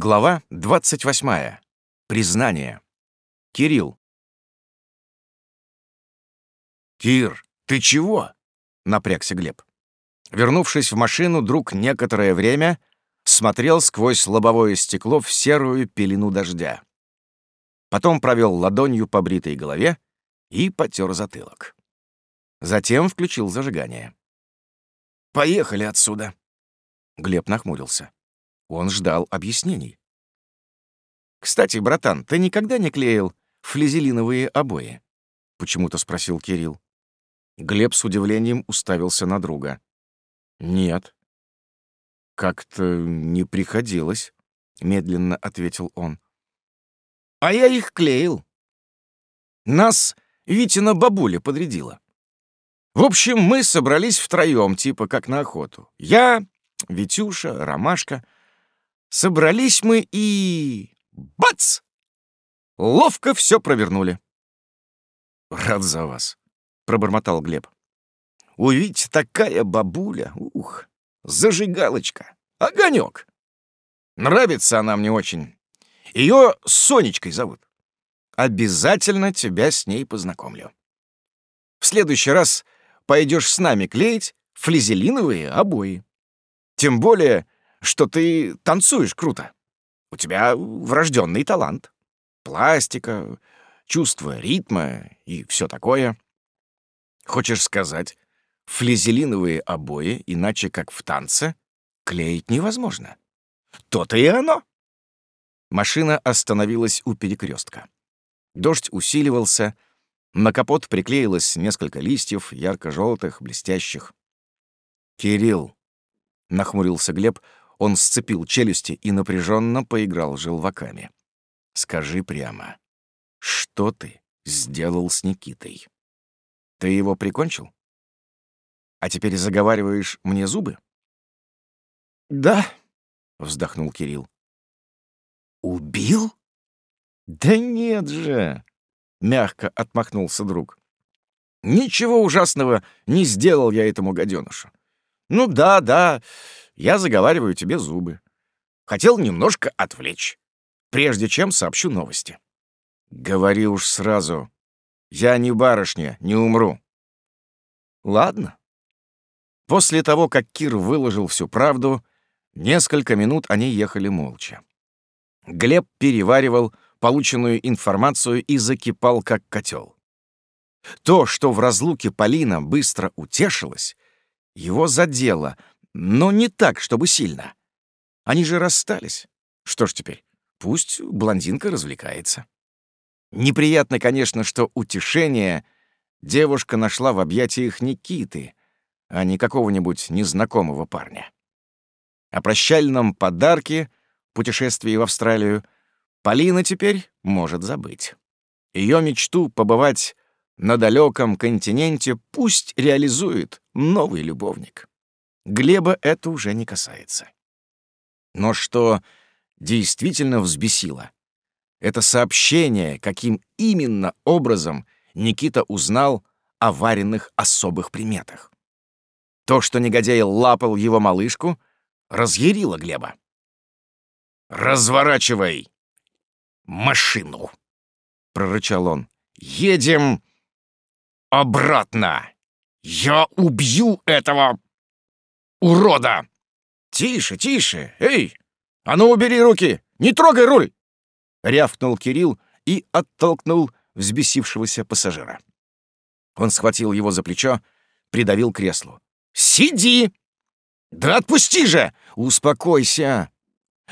Глава 28. Признание. Кирилл. «Кир, ты чего?» — напрягся Глеб. Вернувшись в машину, друг некоторое время смотрел сквозь лобовое стекло в серую пелену дождя. Потом провел ладонью по бритой голове и потер затылок. Затем включил зажигание. «Поехали отсюда!» Глеб нахмурился. Он ждал объяснений. «Кстати, братан, ты никогда не клеил флизелиновые обои?» — почему-то спросил Кирилл. Глеб с удивлением уставился на друга. «Нет». «Как-то не приходилось», — медленно ответил он. «А я их клеил. Нас Витина бабуля подрядила. В общем, мы собрались втроем, типа как на охоту. Я, Витюша, Ромашка — Собрались мы и... Бац! Ловко все провернули. «Рад за вас», — пробормотал Глеб. «Увидеть такая бабуля, ух, зажигалочка, огонек. Нравится она мне очень. Ее Сонечкой зовут. Обязательно тебя с ней познакомлю. В следующий раз пойдешь с нами клеить флизелиновые обои. Тем более что ты танцуешь круто. У тебя врожденный талант. Пластика, чувство ритма и все такое. Хочешь сказать, флизелиновые обои, иначе как в танце, клеить невозможно. То-то и оно. Машина остановилась у перекрестка. Дождь усиливался, на капот приклеилось несколько листьев, ярко-желтых, блестящих. «Кирилл», — нахмурился Глеб, он сцепил челюсти и напряженно поиграл желваками. «Скажи прямо, что ты сделал с Никитой? Ты его прикончил? А теперь заговариваешь мне зубы?» «Да», — вздохнул Кирилл. «Убил?» «Да нет же!» — мягко отмахнулся друг. «Ничего ужасного не сделал я этому гаденышу. Ну да, да, я заговариваю тебе зубы. Хотел немножко отвлечь, прежде чем сообщу новости. Говори уж сразу. Я не барышня, не умру. Ладно. После того, как Кир выложил всю правду, несколько минут они ехали молча. Глеб переваривал полученную информацию и закипал, как котел. То, что в разлуке Полина быстро утешилась, его задело, но не так, чтобы сильно. Они же расстались. Что ж теперь, пусть блондинка развлекается. Неприятно, конечно, что утешение девушка нашла в объятиях Никиты, а не какого-нибудь незнакомого парня. О прощальном подарке, путешествии в Австралию, Полина теперь может забыть. Ее мечту побывать на далеком континенте пусть реализует новый любовник. Глеба это уже не касается. Но что действительно взбесило, это сообщение, каким именно образом Никита узнал о вареных особых приметах. То, что негодяй лапал его малышку, разъярило Глеба. «Разворачивай машину!» — прорычал он. «Едем обратно! Я убью этого урода!» «Тише, тише! Эй! А ну, убери руки! Не трогай руль!» — рявкнул Кирилл и оттолкнул взбесившегося пассажира. Он схватил его за плечо, придавил креслу. «Сиди!» «Да отпусти же! Успокойся!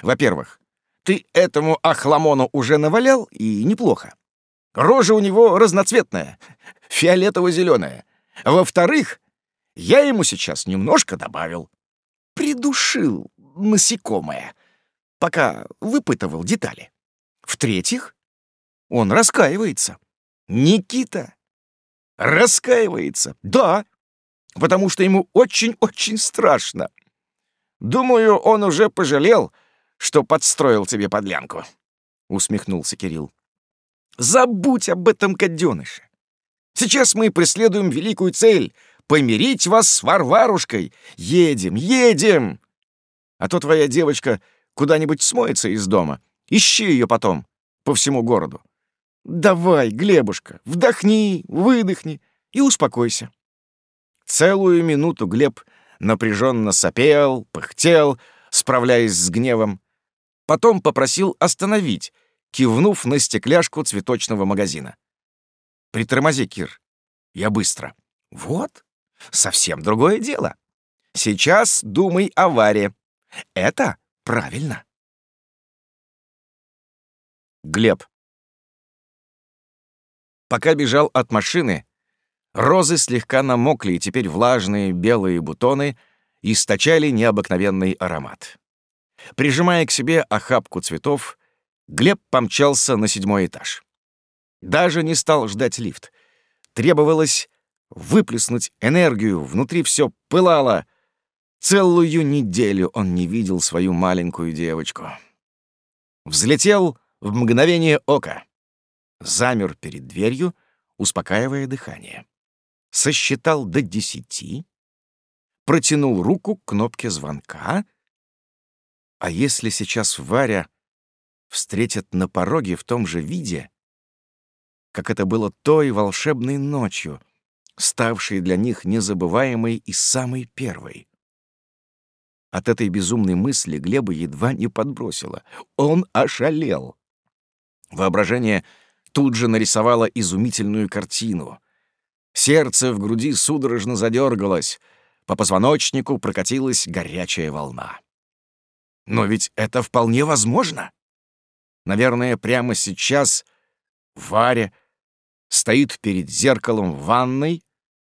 Во-первых, ты этому охламону уже навалял, и неплохо. Рожа у него разноцветная, фиолетово-зеленая. Во-вторых, я ему сейчас немножко добавил. Придушил насекомое, пока выпытывал детали. В-третьих, он раскаивается. Никита раскаивается. Да, потому что ему очень-очень страшно. Думаю, он уже пожалел, что подстроил тебе подлянку. Усмехнулся Кирилл. Забудь об этом гаденыше. Сейчас мы преследуем великую цель помирить вас с Варварушкой. Едем, едем! А то твоя девочка куда-нибудь смоется из дома. Ищи ее потом по всему городу. Давай, Глебушка, вдохни, выдохни и успокойся. Целую минуту Глеб напряженно сопел, пыхтел, справляясь с гневом. Потом попросил остановить, кивнув на стекляшку цветочного магазина. «Притормози, Кир. Я быстро». «Вот, совсем другое дело. Сейчас думай о Варе. Это правильно». Глеб. Пока бежал от машины, розы слегка намокли, и теперь влажные белые бутоны источали необыкновенный аромат. Прижимая к себе охапку цветов, Глеб помчался на седьмой этаж. Даже не стал ждать лифт. Требовалось выплеснуть энергию, внутри все пылало. Целую неделю он не видел свою маленькую девочку. Взлетел в мгновение ока. Замер перед дверью, успокаивая дыхание. Сосчитал до десяти, протянул руку к кнопке звонка. А если сейчас Варя встретит на пороге в том же виде, как это было той волшебной ночью, ставшей для них незабываемой и самой первой. От этой безумной мысли Глеба едва не подбросило. Он ошалел. Воображение тут же нарисовало изумительную картину. Сердце в груди судорожно задергалось, по позвоночнику прокатилась горячая волна. Но ведь это вполне возможно. Наверное, прямо сейчас Варя стоит перед зеркалом в ванной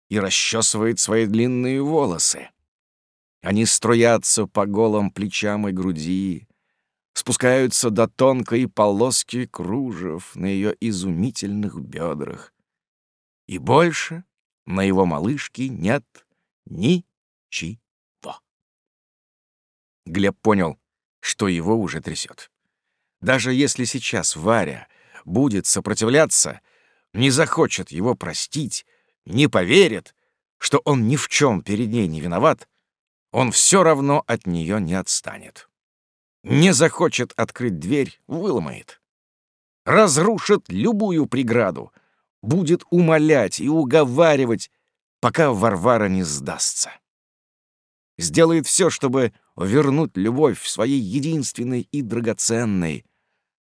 и расчесывает свои длинные волосы. Они струятся по голым плечам и груди, спускаются до тонкой полоски кружев на ее изумительных бедрах. И больше на его малышке нет ничего. Глеб понял, что его уже трясет. Даже если сейчас Варя будет сопротивляться, не захочет его простить, не поверит, что он ни в чем перед ней не виноват, он все равно от нее не отстанет. Не захочет открыть дверь — выломает. Разрушит любую преграду, будет умолять и уговаривать, пока Варвара не сдастся. Сделает все, чтобы вернуть любовь своей единственной и драгоценной,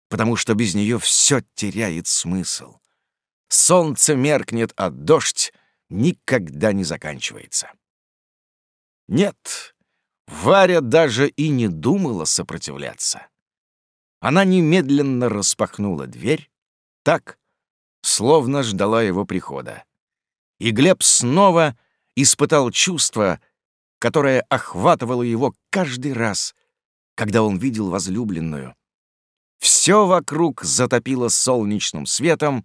потому что без нее все теряет смысл. Солнце меркнет, а дождь никогда не заканчивается. Нет, Варя даже и не думала сопротивляться. Она немедленно распахнула дверь, так, словно ждала его прихода. И Глеб снова испытал чувство, которое охватывало его каждый раз, когда он видел возлюбленную. Все вокруг затопило солнечным светом,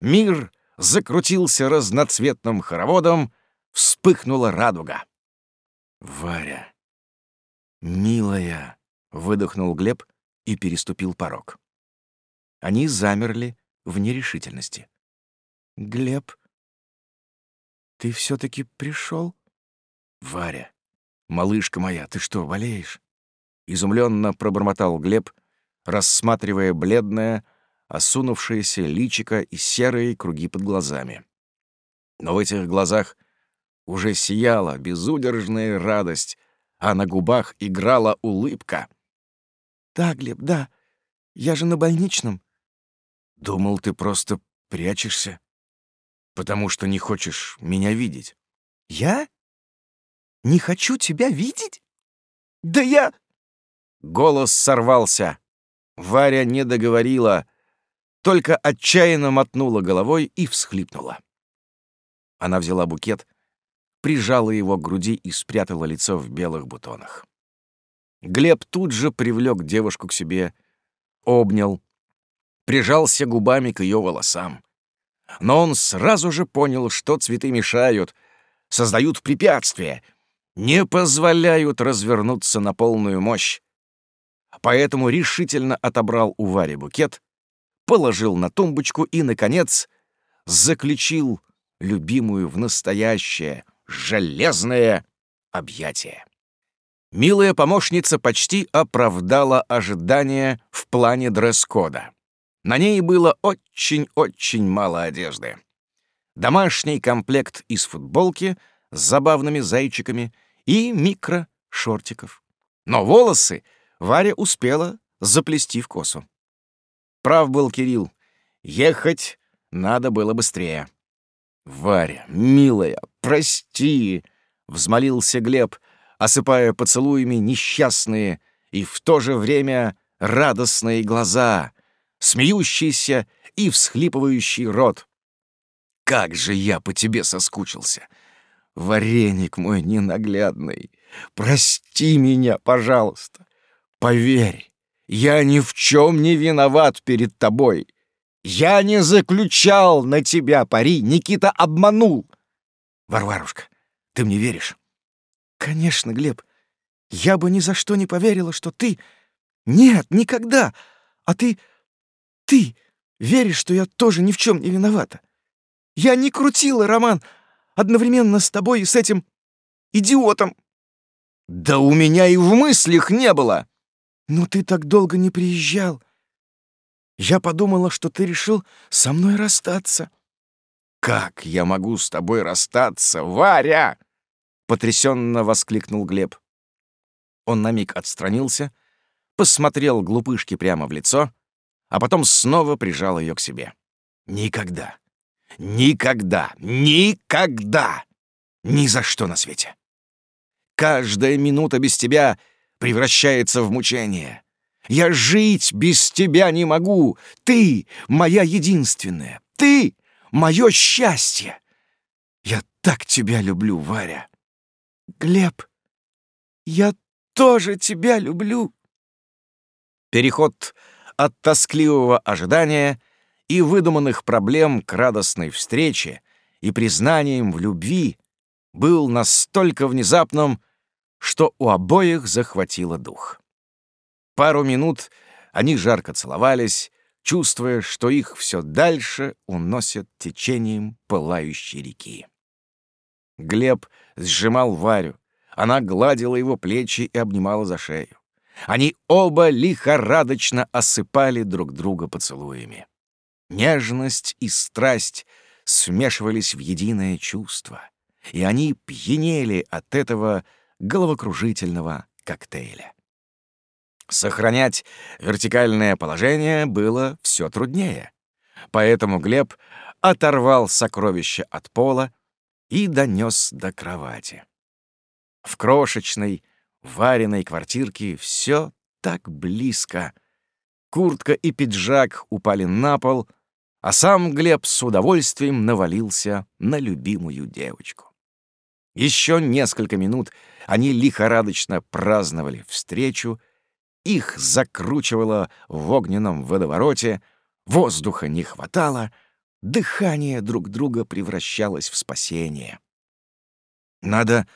мир закрутился разноцветным хороводом, вспыхнула радуга. «Варя, милая!» — выдохнул Глеб и переступил порог. Они замерли в нерешительности. «Глеб, ты все таки пришел? «Варя, малышка моя, ты что, болеешь?» Изумленно пробормотал Глеб, рассматривая бледное, осунувшееся личико и серые круги под глазами. Но в этих глазах уже сияла безудержная радость, а на губах играла улыбка. «Да, Глеб, да. Я же на больничном». «Думал, ты просто прячешься, потому что не хочешь меня видеть». «Я? Не хочу тебя видеть? Да я...» Голос сорвался. Варя не договорила, только отчаянно мотнула головой и всхлипнула. Она взяла букет, прижала его к груди и спрятала лицо в белых бутонах. Глеб тут же привлек девушку к себе, обнял, прижался губами к ее волосам. Но он сразу же понял, что цветы мешают, создают препятствия, не позволяют развернуться на полную мощь поэтому решительно отобрал у Вари букет, положил на тумбочку и, наконец, заключил любимую в настоящее железное объятие. Милая помощница почти оправдала ожидания в плане дресс-кода. На ней было очень-очень мало одежды. Домашний комплект из футболки с забавными зайчиками и микро-шортиков. Но волосы Варя успела заплести в косу. Прав был Кирилл. Ехать надо было быстрее. «Варя, милая, прости!» — взмолился Глеб, осыпая поцелуями несчастные и в то же время радостные глаза, смеющийся и всхлипывающий рот. «Как же я по тебе соскучился! Вареник мой ненаглядный, прости меня, пожалуйста! Поверь, я ни в чем не виноват перед тобой!» Я не заключал на тебя пари, Никита обманул. Варварушка, ты мне веришь? Конечно, Глеб. Я бы ни за что не поверила, что ты... Нет, никогда. А ты... Ты веришь, что я тоже ни в чем не виновата. Я не крутила роман одновременно с тобой и с этим идиотом. Да у меня и в мыслях не было. Но ты так долго не приезжал. Я подумала, что ты решил со мной расстаться». «Как я могу с тобой расстаться, Варя?» — потрясенно воскликнул Глеб. Он на миг отстранился, посмотрел глупышке прямо в лицо, а потом снова прижал ее к себе. «Никогда, никогда, никогда! Ни за что на свете! Каждая минута без тебя превращается в мучение. Я жить без тебя не могу. Ты — моя единственная. Ты — мое счастье. Я так тебя люблю, Варя. Глеб, я тоже тебя люблю. Переход от тоскливого ожидания и выдуманных проблем к радостной встрече и признаниям в любви был настолько внезапным, что у обоих захватило дух. Пару минут они жарко целовались, чувствуя, что их все дальше уносят течением пылающей реки. Глеб сжимал Варю, она гладила его плечи и обнимала за шею. Они оба лихорадочно осыпали друг друга поцелуями. Нежность и страсть смешивались в единое чувство, и они пьянели от этого головокружительного коктейля. Сохранять вертикальное положение было все труднее. Поэтому Глеб оторвал сокровище от пола и донес до кровати. В крошечной, вареной квартирке все так близко. Куртка и пиджак упали на пол, а сам Глеб с удовольствием навалился на любимую девочку. Еще несколько минут они лихорадочно праздновали встречу их закручивало в огненном водовороте, воздуха не хватало, дыхание друг друга превращалось в спасение. «Надо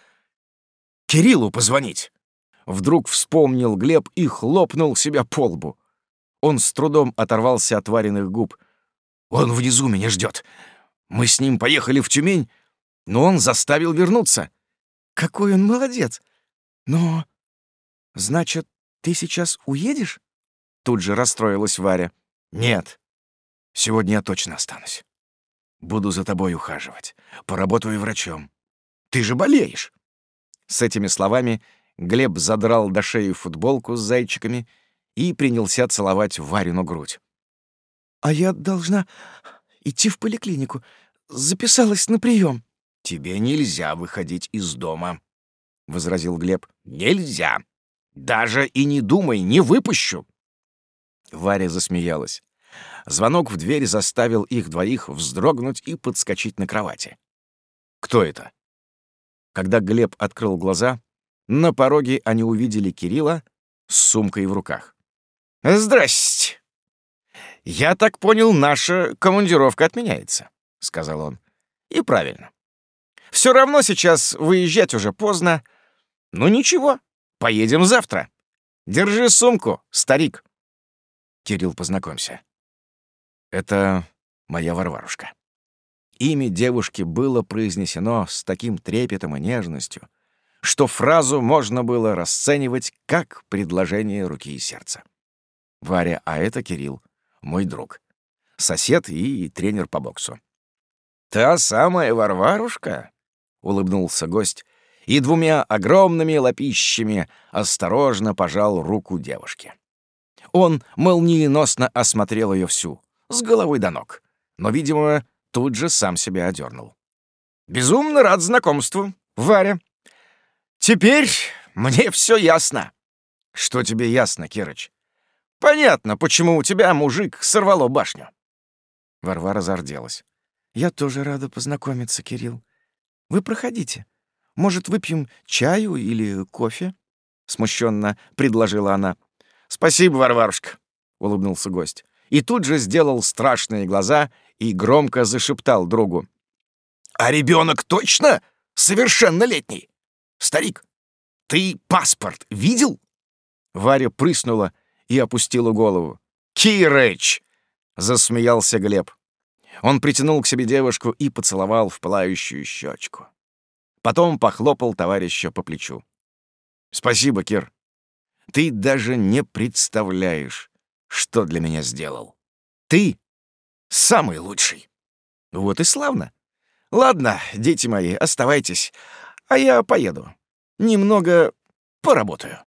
Кириллу позвонить!» Вдруг вспомнил Глеб и хлопнул себя по лбу. Он с трудом оторвался от вареных губ. «Он внизу меня ждет. Мы с ним поехали в Тюмень, но он заставил вернуться». «Какой он молодец! Но, значит, «Ты сейчас уедешь?» Тут же расстроилась Варя. «Нет, сегодня я точно останусь. Буду за тобой ухаживать, поработаю врачом. Ты же болеешь!» С этими словами Глеб задрал до шеи футболку с зайчиками и принялся целовать Варину грудь. «А я должна идти в поликлинику. Записалась на прием. «Тебе нельзя выходить из дома», — возразил Глеб. «Нельзя. Даже и не думай, не выпущу!» Варя засмеялась. Звонок в дверь заставил их двоих вздрогнуть и подскочить на кровати. «Кто это?» Когда Глеб открыл глаза, на пороге они увидели Кирилла с сумкой в руках. «Здрасте! Я так понял, наша командировка отменяется», — сказал он. «И правильно. Все равно сейчас выезжать уже поздно. Ну ничего, Поедем завтра. Держи сумку, старик. Кирилл, познакомься. Это моя Варварушка. Имя девушки было произнесено с таким трепетом и нежностью, что фразу можно было расценивать как предложение руки и сердца. Варя, а это Кирилл, мой друг, сосед и тренер по боксу. «Та самая Варварушка?» — улыбнулся гость и двумя огромными лапищами осторожно пожал руку девушки. Он молниеносно осмотрел ее всю, с головой до ног, но, видимо, тут же сам себя одернул. «Безумно рад знакомству, Варя. Теперь мне все ясно». «Что тебе ясно, Кирыч?» «Понятно, почему у тебя, мужик, сорвало башню». Варвара зарделась. «Я тоже рада познакомиться, Кирилл. Вы проходите. Может, выпьем чаю или кофе?» Смущенно предложила она. «Спасибо, Варварушка», — улыбнулся гость. И тут же сделал страшные глаза и громко зашептал другу. «А ребенок точно совершеннолетний? Старик, ты паспорт видел?» Варя прыснула и опустила голову. «Кирыч!» — засмеялся Глеб. Он притянул к себе девушку и поцеловал в пылающую щечку. Потом похлопал товарища по плечу. «Спасибо, Кир. Ты даже не представляешь, что для меня сделал. Ты самый лучший». «Вот и славно. Ладно, дети мои, оставайтесь, а я поеду. Немного поработаю».